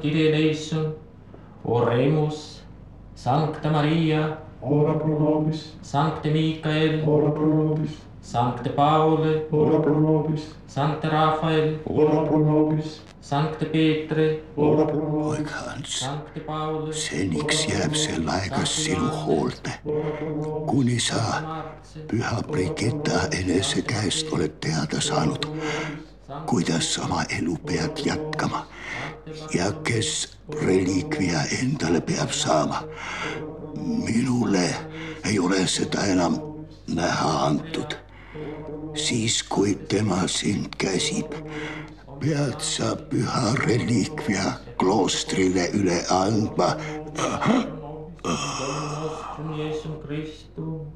Fidelisum, Oremus, Sancta Maria, ora pro nobis, Sancte Michael, ora pro nobis, Sancte Paul, ora pro nobis, Sancte Raphael, ora pro nobis, Sancte Petre, ora pro nobis, poeg Hans, Sancte Paul, seniks jääb see laegas sinu hoolde, kuni sa püha Brigitta enese käest oled teada saanud, kuidas oma elu pead jätkama ja kes reliikvia endale peab saama. minule ei ole seda enam näha antud. siis, kui tema sind käsib, pead sa püha reliikvia kloostrile üle andma Jesum Christum,